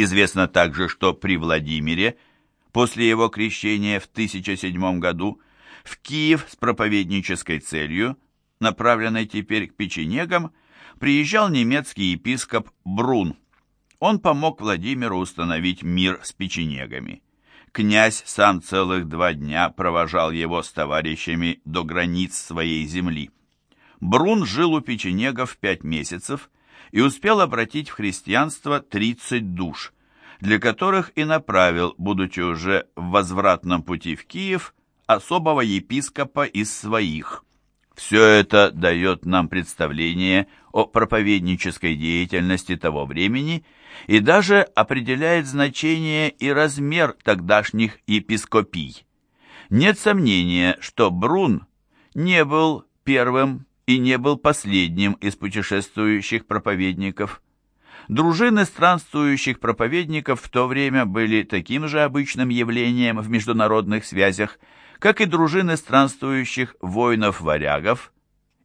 Известно также, что при Владимире, после его крещения в 1007 году, в Киев с проповеднической целью, направленной теперь к печенегам, приезжал немецкий епископ Брун. Он помог Владимиру установить мир с печенегами. Князь сам целых два дня провожал его с товарищами до границ своей земли. Брун жил у печенегов пять месяцев и успел обратить в христианство 30 душ, для которых и направил, будучи уже в возвратном пути в Киев, особого епископа из своих. Все это дает нам представление о проповеднической деятельности того времени и даже определяет значение и размер тогдашних епископий. Нет сомнения, что Брун не был первым и не был последним из путешествующих проповедников. Дружины странствующих проповедников в то время были таким же обычным явлением в международных связях, как и дружины странствующих воинов-варягов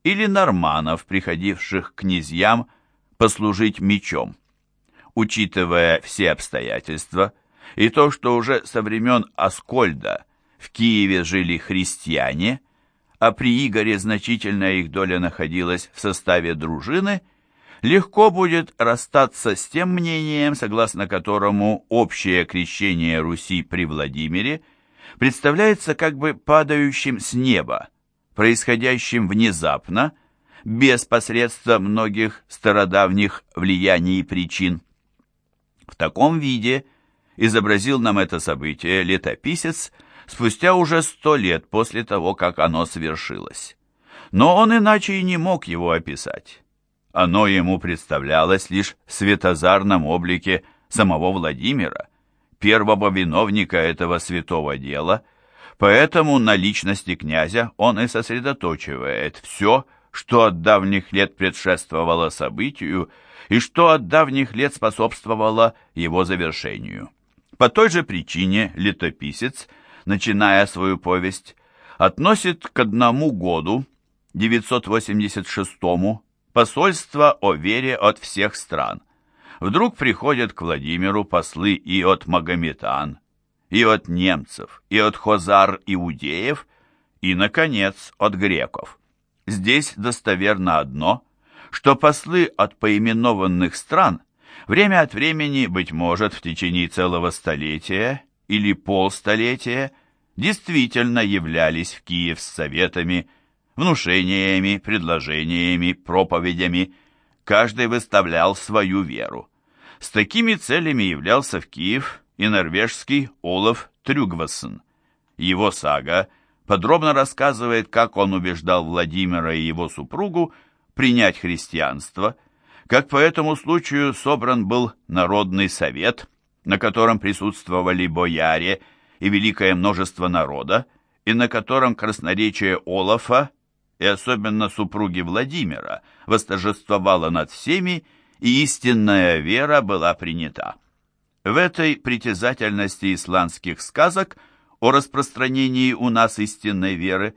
или норманов, приходивших к князьям послужить мечом. Учитывая все обстоятельства и то, что уже со времен Аскольда в Киеве жили христиане, а при Игоре значительная их доля находилась в составе дружины, легко будет расстаться с тем мнением, согласно которому общее крещение Руси при Владимире представляется как бы падающим с неба, происходящим внезапно, без посредства многих стародавних влияний и причин. В таком виде изобразил нам это событие летописец спустя уже сто лет после того, как оно свершилось. Но он иначе и не мог его описать. Оно ему представлялось лишь в светозарном облике самого Владимира, первого виновника этого святого дела, поэтому на личности князя он и сосредоточивает все, что от давних лет предшествовало событию и что от давних лет способствовало его завершению. По той же причине летописец, начиная свою повесть, относит к одному году, 986-му, посольство о вере от всех стран. Вдруг приходят к Владимиру послы и от магометан, и от немцев, и от хозар-иудеев, и, наконец, от греков. Здесь достоверно одно, что послы от поименованных стран время от времени, быть может, в течение целого столетия или полстолетия, действительно являлись в Киев с советами, внушениями, предложениями, проповедями. Каждый выставлял свою веру. С такими целями являлся в Киев и норвежский Олаф Трюгвассен. Его сага – подробно рассказывает, как он убеждал Владимира и его супругу принять христианство, как по этому случаю собран был Народный совет, на котором присутствовали бояре и великое множество народа, и на котором красноречие Олафа и особенно супруги Владимира восторжествовало над всеми, и истинная вера была принята. В этой притязательности исландских сказок – о распространении у нас истинной веры,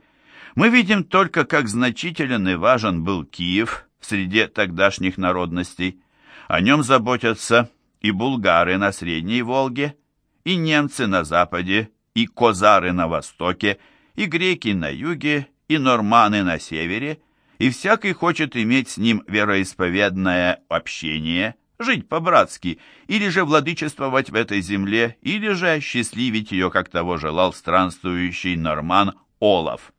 мы видим только, как значителен и важен был Киев в среде тогдашних народностей. О нем заботятся и булгары на Средней Волге, и немцы на западе, и козары на востоке, и греки на юге, и норманы на севере, и всякий хочет иметь с ним вероисповедное общение – жить по-братски, или же владычествовать в этой земле, или же осчастливить ее, как того желал странствующий норман Олаф.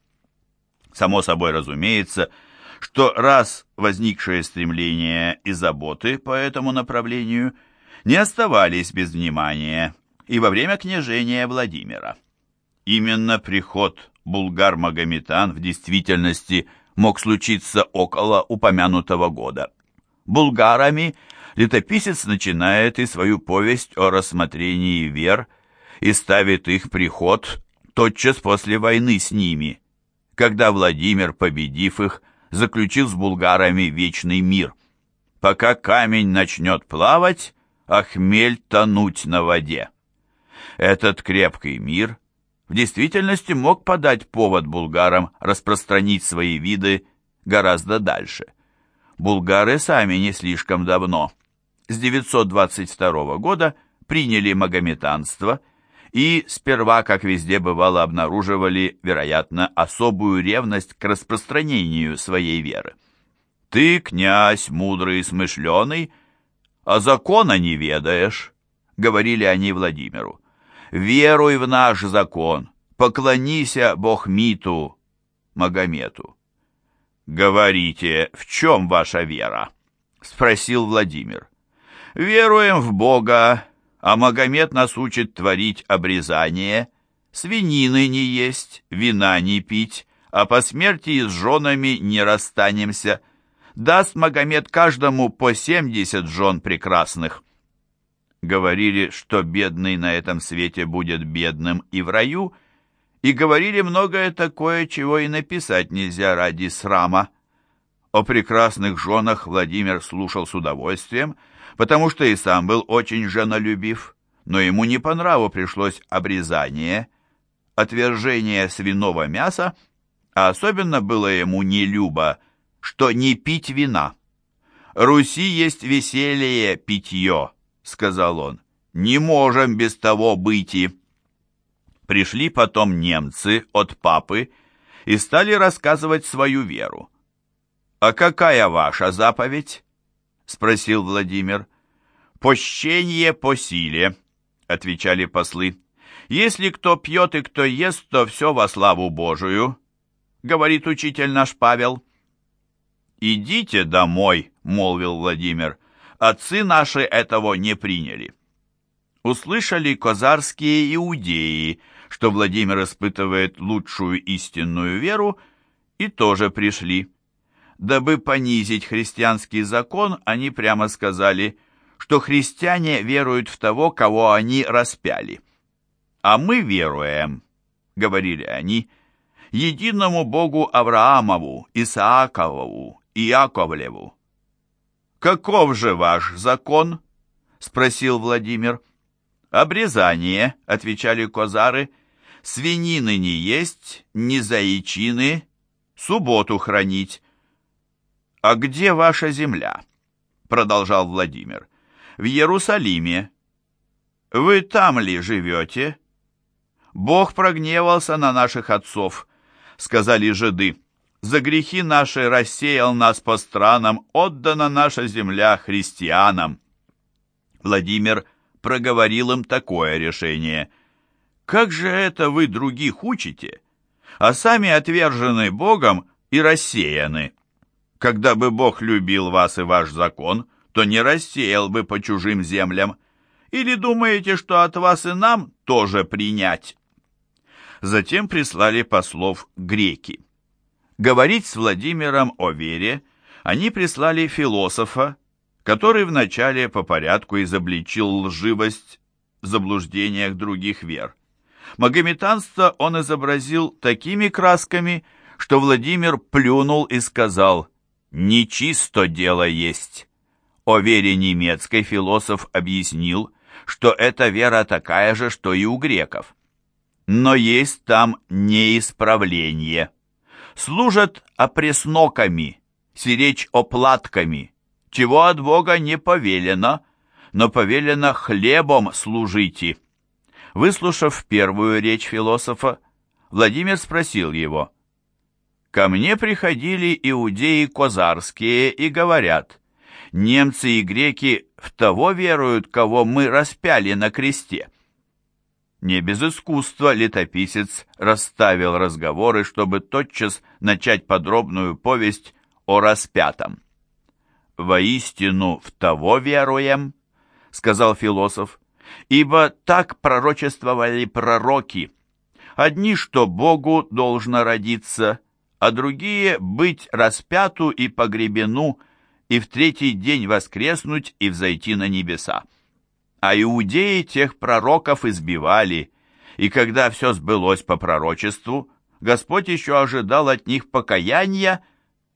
Само собой разумеется, что раз возникшие стремления и заботы по этому направлению не оставались без внимания и во время княжения Владимира. Именно приход булгар-магометан в действительности мог случиться около упомянутого года. Булгарами – летописец начинает и свою повесть о рассмотрении вер и ставит их приход тотчас после войны с ними, когда Владимир, победив их, заключил с булгарами вечный мир. Пока камень начнет плавать, а хмель тонуть на воде. Этот крепкий мир в действительности мог подать повод булгарам распространить свои виды гораздо дальше. Булгары сами не слишком давно с 922 года приняли магометанство и сперва, как везде бывало, обнаруживали, вероятно, особую ревность к распространению своей веры. «Ты, князь, мудрый и смышленый, а закона не ведаешь», — говорили они Владимиру. «Веруй в наш закон, поклонися Богмиту, Магомету». «Говорите, в чем ваша вера?» — спросил Владимир. «Веруем в Бога, а Магомед нас учит творить обрезание, свинины не есть, вина не пить, а по смерти с женами не расстанемся. Даст Магомед каждому по семьдесят жен прекрасных». Говорили, что бедный на этом свете будет бедным и в раю — и говорили многое такое, чего и написать нельзя ради срама. О прекрасных женах Владимир слушал с удовольствием, потому что и сам был очень женолюбив, но ему не по нраву пришлось обрезание, отвержение свиного мяса, а особенно было ему нелюбо, что не пить вина. «Руси есть веселье питье», — сказал он, — «не можем без того быть и...» Пришли потом немцы от папы и стали рассказывать свою веру. «А какая ваша заповедь?» — спросил Владимир. «Пощение по силе», — отвечали послы. «Если кто пьет и кто ест, то все во славу Божию», — говорит учитель наш Павел. «Идите домой», — молвил Владимир. «Отцы наши этого не приняли». Услышали козарские иудеи, что Владимир испытывает лучшую истинную веру, и тоже пришли. Дабы понизить христианский закон, они прямо сказали, что христиане веруют в того, кого они распяли. «А мы веруем», — говорили они, — «единому Богу Авраамову, Исаакову Яковлеву». «Каков же ваш закон?» — спросил Владимир. «Обрезание», — отвечали козары, — «свинины не есть, ни заичины, субботу хранить». «А где ваша земля?» — продолжал Владимир. «В Иерусалиме». «Вы там ли живете?» «Бог прогневался на наших отцов», — сказали жиды. «За грехи наши рассеял нас по странам, отдана наша земля христианам». Владимир проговорил им такое решение. «Как же это вы других учите, а сами отвержены Богом и рассеяны? Когда бы Бог любил вас и ваш закон, то не рассеял бы по чужим землям. Или думаете, что от вас и нам тоже принять?» Затем прислали послов греки. Говорить с Владимиром о вере они прислали философа, который вначале по порядку изобличил лживость в заблуждениях других вер. Магометанство он изобразил такими красками, что Владимир плюнул и сказал «Нечисто дело есть». О вере немецкой философ объяснил, что эта вера такая же, что и у греков. Но есть там неисправление. Служат опресноками, сиречь оплатками, чего от Бога не повелено, но повелено хлебом служите». Выслушав первую речь философа, Владимир спросил его, «Ко мне приходили иудеи козарские и говорят, немцы и греки в того веруют, кого мы распяли на кресте». Не без искусства летописец расставил разговоры, чтобы тотчас начать подробную повесть о распятом воистину в того веруем, сказал философ, ибо так пророчествовали пророки. Одни, что Богу должно родиться, а другие быть распяту и погребену, и в третий день воскреснуть и взойти на небеса. А иудеи тех пророков избивали, и когда все сбылось по пророчеству, Господь еще ожидал от них покаяния,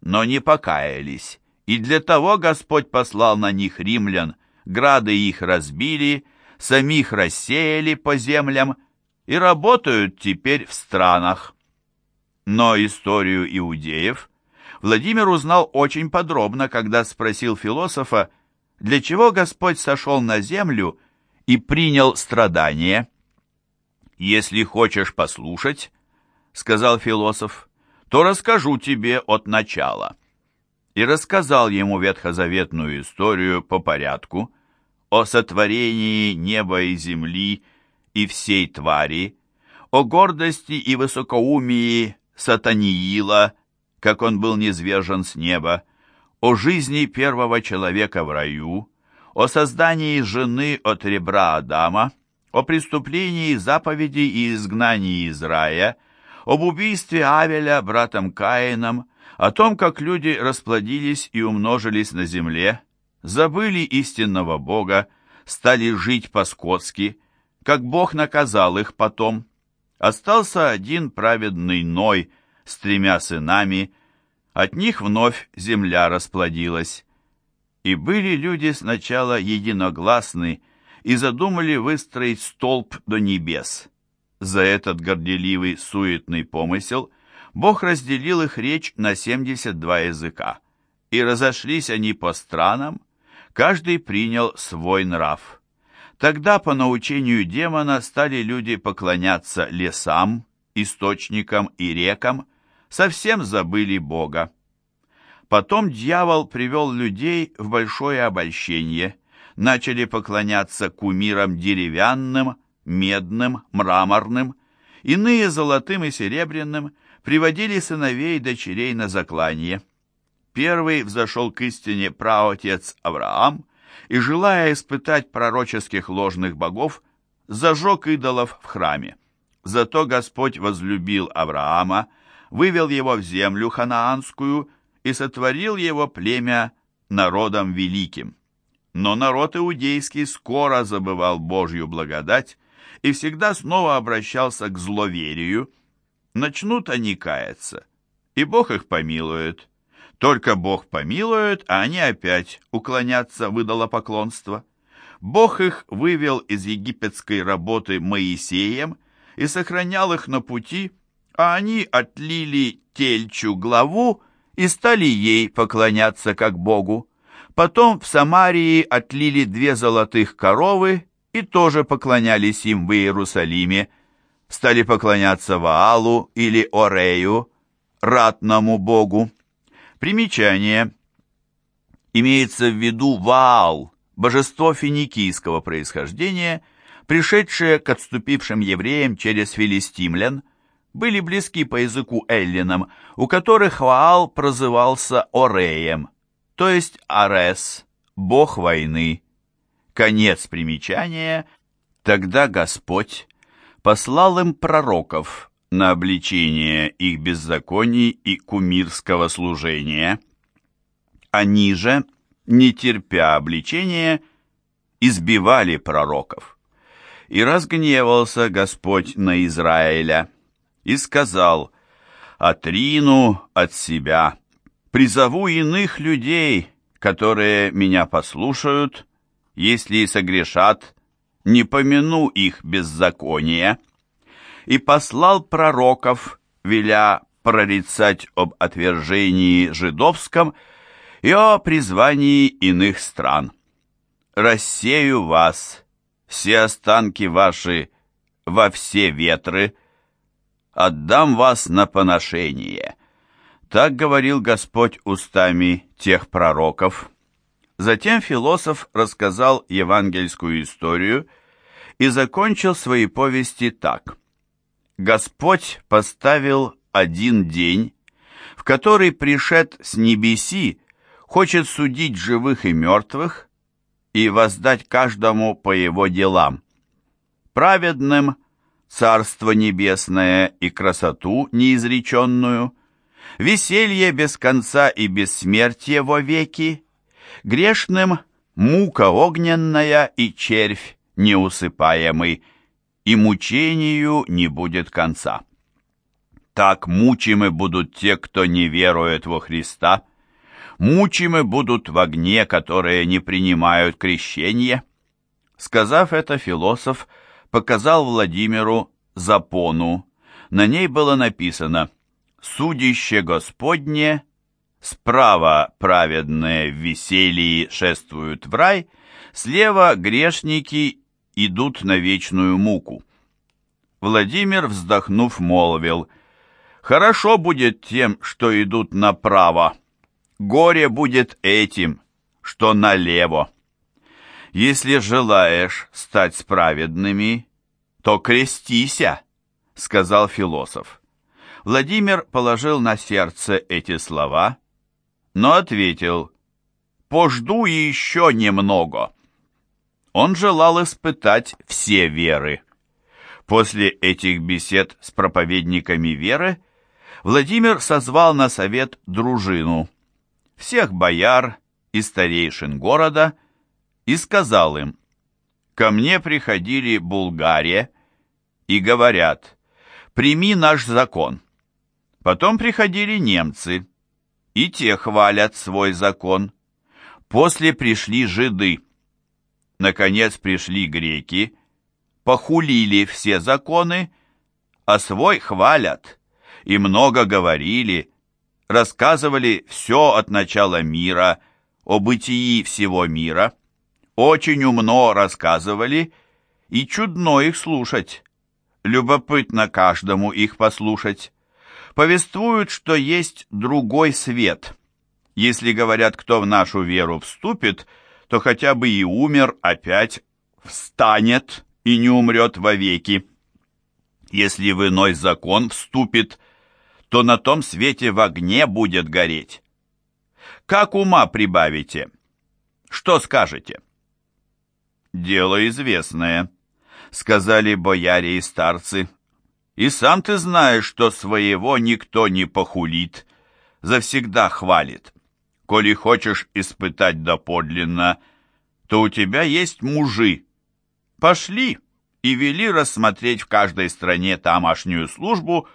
но не покаялись. И для того Господь послал на них римлян, грады их разбили, самих рассеяли по землям и работают теперь в странах. Но историю иудеев Владимир узнал очень подробно, когда спросил философа, для чего Господь сошел на землю и принял страдания. «Если хочешь послушать, — сказал философ, — то расскажу тебе от начала». И рассказал ему ветхозаветную историю по порядку о сотворении неба и земли и всей твари, о гордости и высокоумии Сатаниила, как он был низвержен с неба, о жизни первого человека в раю, о создании жены от ребра Адама, о преступлении заповеди и изгнании из рая, об убийстве Авеля братом Каином, о том, как люди расплодились и умножились на земле, забыли истинного Бога, стали жить по-скотски, как Бог наказал их потом. Остался один праведный Ной с тремя сынами, от них вновь земля расплодилась. И были люди сначала единогласны и задумали выстроить столб до небес. За этот горделивый суетный помысел Бог разделил их речь на 72 языка, и разошлись они по странам, каждый принял свой нрав. Тогда по научению демона стали люди поклоняться лесам, источникам и рекам, совсем забыли Бога. Потом дьявол привел людей в большое обольщение, начали поклоняться кумирам деревянным, медным, мраморным, иные золотым и серебряным, приводили сыновей и дочерей на заклание. Первый взошел к истине праотец Авраам и, желая испытать пророческих ложных богов, зажег идолов в храме. Зато Господь возлюбил Авраама, вывел его в землю ханаанскую и сотворил его племя народом великим. Но народ иудейский скоро забывал Божью благодать и всегда снова обращался к зловерию. Начнут они каяться, и Бог их помилует. Только Бог помилует, а они опять уклонятся в идолопоклонство. Бог их вывел из египетской работы Моисеем и сохранял их на пути, а они отлили тельчу главу и стали ей поклоняться как Богу. Потом в Самарии отлили две золотых коровы и тоже поклонялись им в Иерусалиме, стали поклоняться Ваалу или Орею, ратному богу. Примечание. Имеется в виду Ваал, божество финикийского происхождения, пришедшее к отступившим евреям через филистимлян, были близки по языку эллинам, у которых Ваал прозывался Ореем, то есть Арес, бог войны. Конец примечания. Тогда Господь послал им пророков на обличение их беззаконий и кумирского служения. Они же, не терпя обличения, избивали пророков. И разгневался Господь на Израиля, и сказал, «Отрину от себя, призову иных людей, которые меня послушают, если и согрешат, не помяну их беззакония». И послал пророков, веля прорицать об отвержении жидовском и о призвании иных стран. «Рассею вас, все останки ваши, во все ветры, отдам вас на поношение». Так говорил Господь устами тех пророков. Затем философ рассказал евангельскую историю и закончил свои повести так. Господь поставил один день, в который пришед с небеси, хочет судить живых и мертвых и воздать каждому по его делам. Праведным Царство Небесное и красоту неизреченную, веселье без конца и бессмертие во веки, грешным мука огненная и червь неусыпаемый, и мучению не будет конца. Так мучимы будут те, кто не верует во Христа, мучимы будут в огне, которые не принимают крещение. Сказав это, философ – показал Владимиру запону. На ней было написано «Судище Господне, справа праведные в веселье шествуют в рай, слева грешники идут на вечную муку. Владимир, вздохнув, молвил, «Хорошо будет тем, что идут направо, горе будет этим, что налево. Если желаешь стать справедными, то крестися», — сказал философ. Владимир положил на сердце эти слова, но ответил, «Пожду еще немного». Он желал испытать все веры. После этих бесед с проповедниками веры Владимир созвал на совет дружину, всех бояр и старейшин города, и сказал им, «Ко мне приходили Булгария и говорят, прими наш закон». Потом приходили немцы, и те хвалят свой закон. После пришли жиды. Наконец пришли греки, похулили все законы, а свой хвалят, и много говорили, рассказывали все от начала мира, о бытии всего мира, очень умно рассказывали, и чудно их слушать, любопытно каждому их послушать повествуют, что есть другой свет. Если говорят, кто в нашу веру вступит, то хотя бы и умер, опять встанет и не умрет вовеки. Если в иной закон вступит, то на том свете в огне будет гореть. Как ума прибавите? Что скажете? Дело известное, сказали бояре и старцы, и сам ты знаешь, что своего никто не похулит, завсегда хвалит. Коли хочешь испытать доподлинно, то у тебя есть мужи. Пошли и вели рассмотреть в каждой стране тамошнюю службу,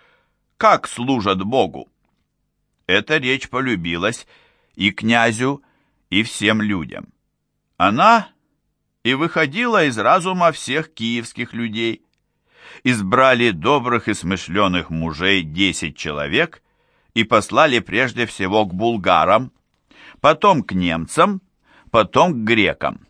как служат Богу. Эта речь полюбилась и князю, и всем людям. Она и выходила из разума всех киевских людей избрали добрых и смышленых мужей десять человек и послали прежде всего к булгарам, потом к немцам, потом к грекам.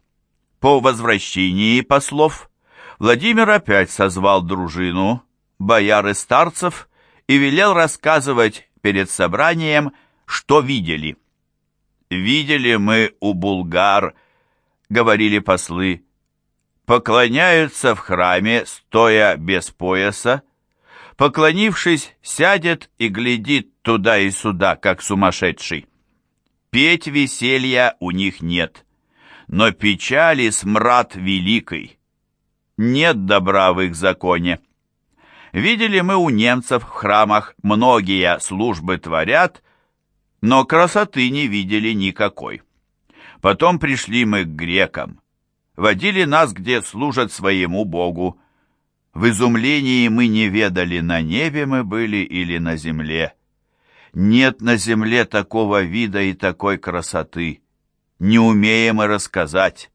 По возвращении послов Владимир опять созвал дружину, бояр и старцев, и велел рассказывать перед собранием, что видели. «Видели мы у булгар», — говорили послы, поклоняются в храме, стоя без пояса, поклонившись, сядет и глядит туда и сюда, как сумасшедший. Петь веселья у них нет, но печали смрад великой. Нет добра в их законе. Видели мы у немцев в храмах многие службы творят, но красоты не видели никакой. Потом пришли мы к грекам водили нас, где служат своему Богу. В изумлении мы не ведали, на небе мы были или на земле. Нет на земле такого вида и такой красоты. Не умеем и рассказать.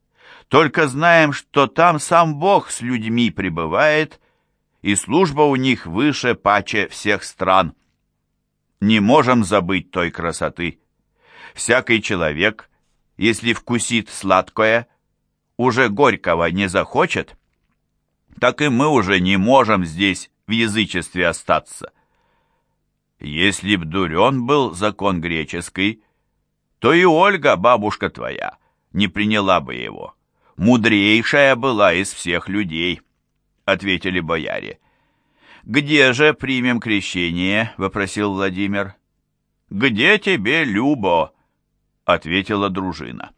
Только знаем, что там сам Бог с людьми пребывает, и служба у них выше паче всех стран. Не можем забыть той красоты. Всякий человек, если вкусит сладкое, уже горького не захочет, так и мы уже не можем здесь в язычестве остаться. Если б дурен был закон греческий, то и Ольга, бабушка твоя, не приняла бы его. Мудрейшая была из всех людей, — ответили бояре. «Где же примем крещение?» — вопросил Владимир. «Где тебе, Любо?» — ответила дружина.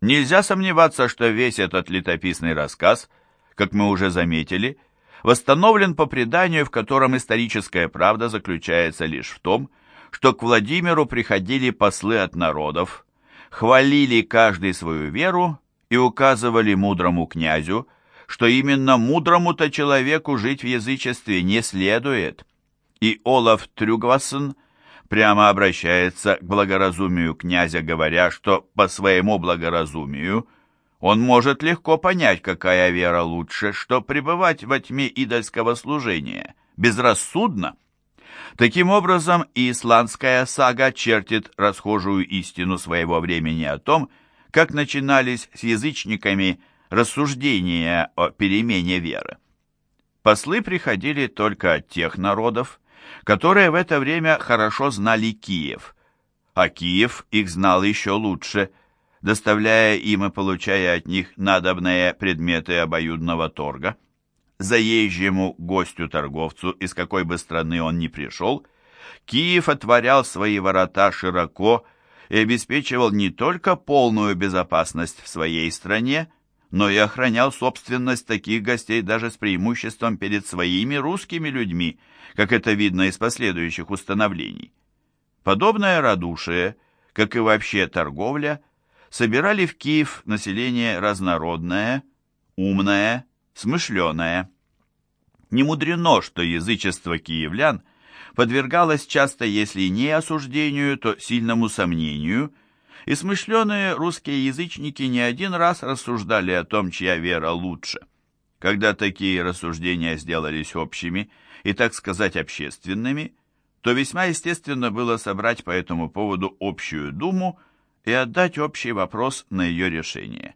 Нельзя сомневаться, что весь этот летописный рассказ, как мы уже заметили, восстановлен по преданию, в котором историческая правда заключается лишь в том, что к Владимиру приходили послы от народов, хвалили каждый свою веру и указывали мудрому князю, что именно мудрому-то человеку жить в язычестве не следует. И Олаф Трюгвассен прямо обращается к благоразумию князя, говоря, что по своему благоразумию он может легко понять, какая вера лучше, что пребывать во тьме идольского служения безрассудно. Таким образом, и исландская сага чертит расхожую истину своего времени о том, как начинались с язычниками рассуждения о перемене веры. Послы приходили только от тех народов, которые в это время хорошо знали Киев, а Киев их знал еще лучше, доставляя им и получая от них надобные предметы обоюдного торга. Заезжему гостю-торговцу, из какой бы страны он ни пришел, Киев отворял свои ворота широко и обеспечивал не только полную безопасность в своей стране, но и охранял собственность таких гостей даже с преимуществом перед своими русскими людьми, как это видно из последующих установлений. Подобное радушие, как и вообще торговля, собирали в Киев население разнородное, умное, смышленое. Не мудрено, что язычество киевлян подвергалось часто, если не осуждению, то сильному сомнению – и смышленые русские язычники не один раз рассуждали о том, чья вера лучше. Когда такие рассуждения сделались общими и, так сказать, общественными, то весьма естественно было собрать по этому поводу общую думу и отдать общий вопрос на ее решение.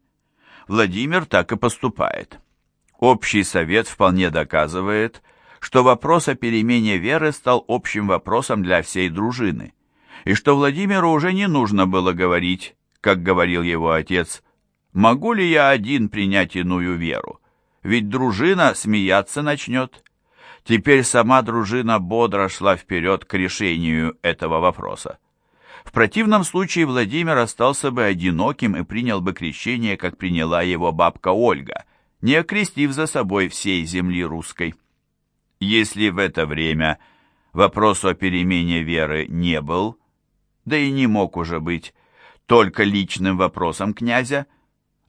Владимир так и поступает. Общий совет вполне доказывает, что вопрос о перемене веры стал общим вопросом для всей дружины и что Владимиру уже не нужно было говорить, как говорил его отец, «Могу ли я один принять иную веру? Ведь дружина смеяться начнет». Теперь сама дружина бодро шла вперед к решению этого вопроса. В противном случае Владимир остался бы одиноким и принял бы крещение, как приняла его бабка Ольга, не окрестив за собой всей земли русской. Если в это время вопрос о перемене веры не был, да и не мог уже быть только личным вопросом князя,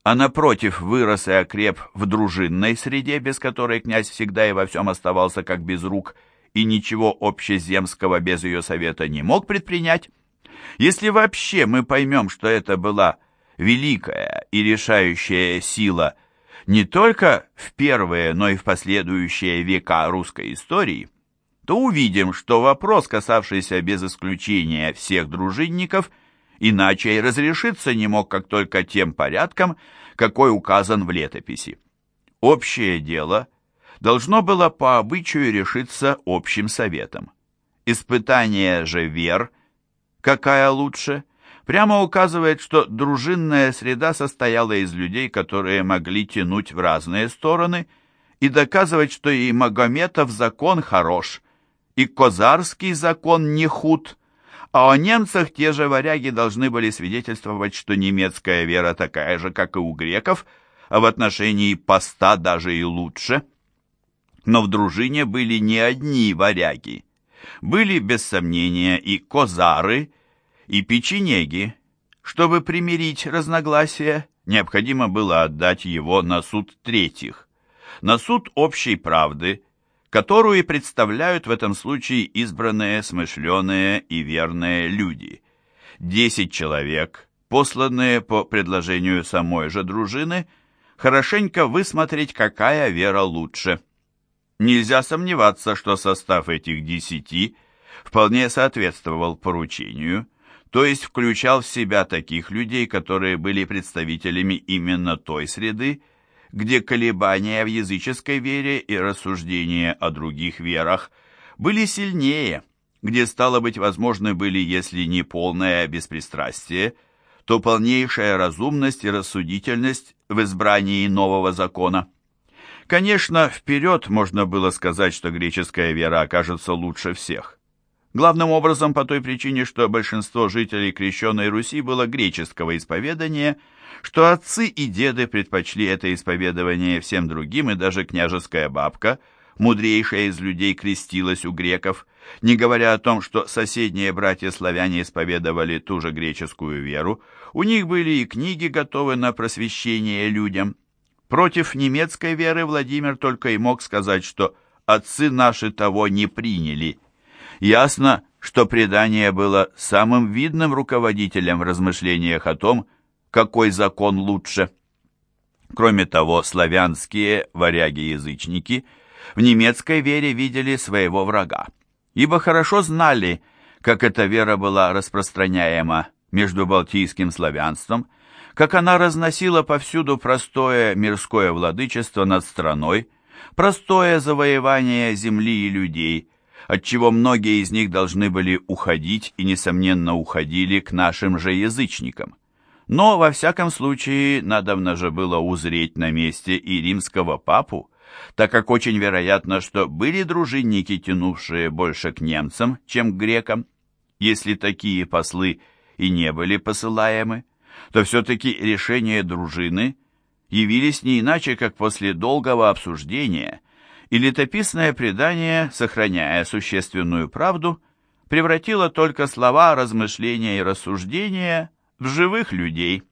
а напротив вырос и окреп в дружинной среде, без которой князь всегда и во всем оставался как без рук, и ничего общеземского без ее совета не мог предпринять, если вообще мы поймем, что это была великая и решающая сила не только в первые, но и в последующие века русской истории, то увидим, что вопрос, касавшийся без исключения всех дружинников, иначе и разрешиться не мог как только тем порядком, какой указан в летописи. Общее дело должно было по обычаю решиться общим советом. Испытание же вер, какая лучше, прямо указывает, что дружинная среда состояла из людей, которые могли тянуть в разные стороны и доказывать, что и Магометов закон хорош – и Козарский закон не худ, а о немцах те же варяги должны были свидетельствовать, что немецкая вера такая же, как и у греков, а в отношении поста даже и лучше. Но в дружине были не одни варяги. Были, без сомнения, и козары, и печенеги. Чтобы примирить разногласия, необходимо было отдать его на суд третьих, на суд общей правды – которую и представляют в этом случае избранные, смышленые и верные люди. Десять человек, посланные по предложению самой же дружины, хорошенько высмотреть, какая вера лучше. Нельзя сомневаться, что состав этих десяти вполне соответствовал поручению, то есть включал в себя таких людей, которые были представителями именно той среды, где колебания в языческой вере и рассуждения о других верах были сильнее, где, стало быть, возможны были, если не полное беспристрастие, то полнейшая разумность и рассудительность в избрании нового закона. Конечно, вперед можно было сказать, что греческая вера окажется лучше всех. Главным образом по той причине, что большинство жителей крещенной Руси было греческого исповедания – что отцы и деды предпочли это исповедование всем другим, и даже княжеская бабка, мудрейшая из людей, крестилась у греков, не говоря о том, что соседние братья-славяне исповедовали ту же греческую веру, у них были и книги готовы на просвещение людям. Против немецкой веры Владимир только и мог сказать, что отцы наши того не приняли. Ясно, что предание было самым видным руководителем в размышлениях о том, какой закон лучше. Кроме того, славянские варяги-язычники в немецкой вере видели своего врага, ибо хорошо знали, как эта вера была распространяема между балтийским славянством, как она разносила повсюду простое мирское владычество над страной, простое завоевание земли и людей, отчего многие из них должны были уходить и, несомненно, уходили к нашим же язычникам. Но, во всяком случае, надобно же было узреть на месте и римского папу, так как очень вероятно, что были дружинники, тянувшие больше к немцам, чем к грекам. Если такие послы и не были посылаемы, то все-таки решения дружины явились не иначе, как после долгого обсуждения, и летописное предание, сохраняя существенную правду, превратило только слова, размышления и рассуждения в живых людей –